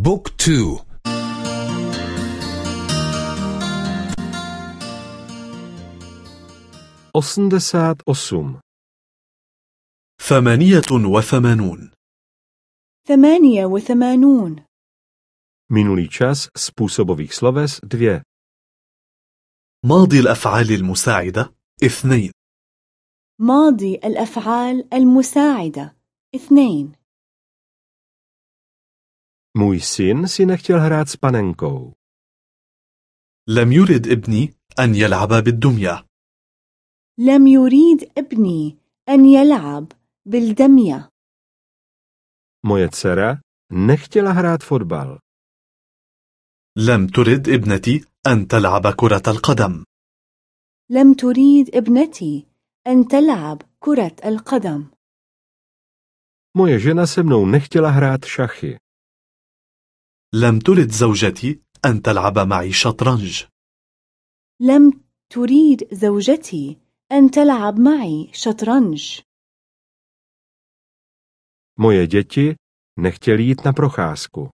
بوك تو. osmdesát osm ثمانية وثمانون. ثمانية وثمانون. Minulý čas způsobových sloves dvě. ماضي الأفعال المساعدة اثنين. ماضي الأفعال المساعدة اثنين. Můj syn si nechtěl hrát s panenkou. لم يرد ابني أن يلعب بالدمية لم يريد ابني أن يلعب بالدمية Moje dcera nechtěla hrát fotbal. لم ترد ابنتي أن تلعب كرة القدم لم تريد ابنتي أن تلعب كرة القدم Moje žena se mnou nechtěla hrát šachy. لم ترد زوجتي أن تلعب معي شطرنج لم تريد زوجتي أن تلعب معي شطرنج Moje děti nechtěli jít na procházku.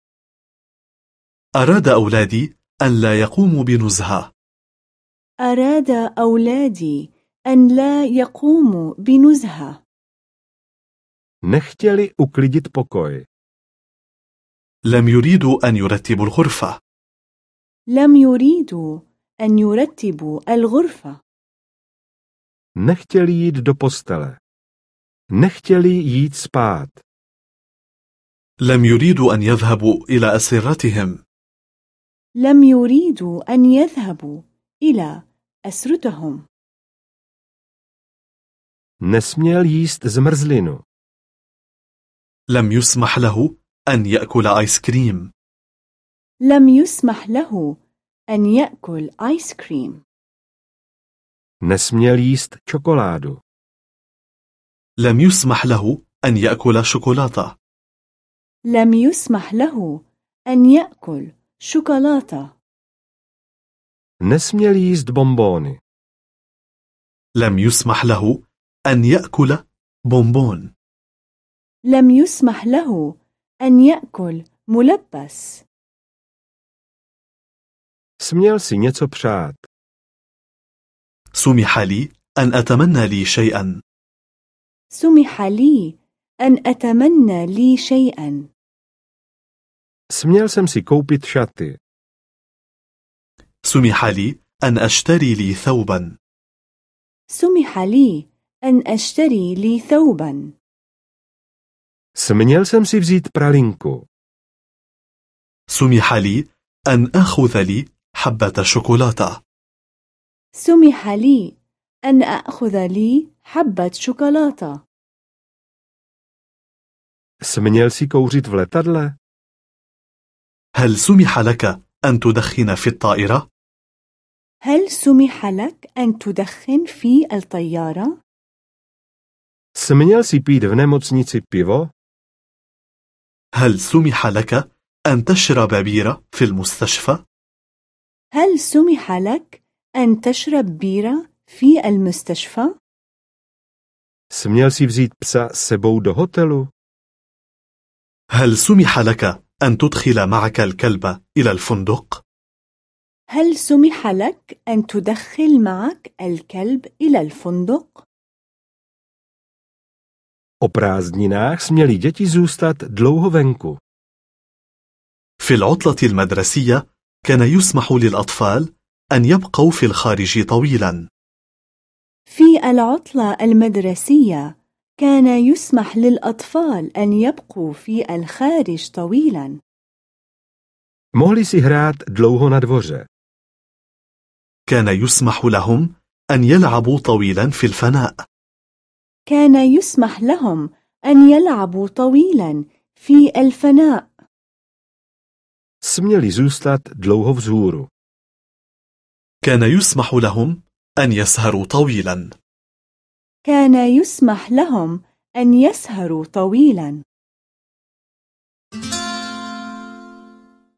أراد أولادي أن لا يقوموا بنزهة أراد أولادي أن لا يقوموا بنزهة Nechtěli uklidit pokoj. لم يريدوا أن يرتبوا الغرفة لم يريدوا أن يرتبوا الغرفة Nechtěli jít do postele. Nechtěli jít spát. لم يريدوا أن يذهبوا إلى أسرتهم لم يريدوا أن يذهبوا إلى أسرتهم Nesměl jíst zmrzlinu. لم يسمح له أن يأكل آيس كريم لم يسمح له أن يأكل آيس كريم Nesměl jíst čokoládu. لم يسمح له أن يأكل شوكولاتة. لم يسمح له أن يأكل شوكولاتة. Nesměl jíst bonbóny. لم يسمح له أن يأكل بونبون لم يسمح له أن يأكل ملبس. si něco přát. سمح لي أن أتمنى لي شيئا. سمح لي أن أتمنى لي شيئا. jsem si koupit šaty. سمح لي أن أشتري لي ثوبا. سمح لي أن أشتري لي ثوبا. Směl jsem si vzít pralinku. سمح لي أن أخذ لي حبة شوكولاتة سمح لي أن أخذ لي حبة شوكولاتة Směl si kouřit v letadle. هل سمح لك أن تدخن في الطائرة؟ هل سمح لك أن تدخن في الطيارة؟ Směl si pít v nemocnici pivo. هل سمح لك أن تشرب بيرة في المستشفى؟ هل سمح لك أن تشرب بيرة في المستشفى؟ Směl si vzít psa s sebou do hotelu. هل سمح لك أن تدخل معك الكلب إلى الفندق؟ هل سمح لك أن تدخل معك الكلب إلى الفندق؟ O prázdninách směli děti zůstat dlouho venku. في العطلة المدرسية كان يسمح للأطفال أن يبقوا في الخارج طويلا في العطلة المدرسية كان يسمح للأطفال أن يبقوا في الخارج طويلا Mohli si hrát dlouho na dvoře. كان يسمح لهم أن يلعبوا طويلا في الفناء كان يسمح لهم أن يلعبوا طويلا في الفناء. Směli zůstat dlouho vzhůru. كان يسمح لهم أن يسهروا طويلا. كان يسمح لهم أن يسهروا طويلا.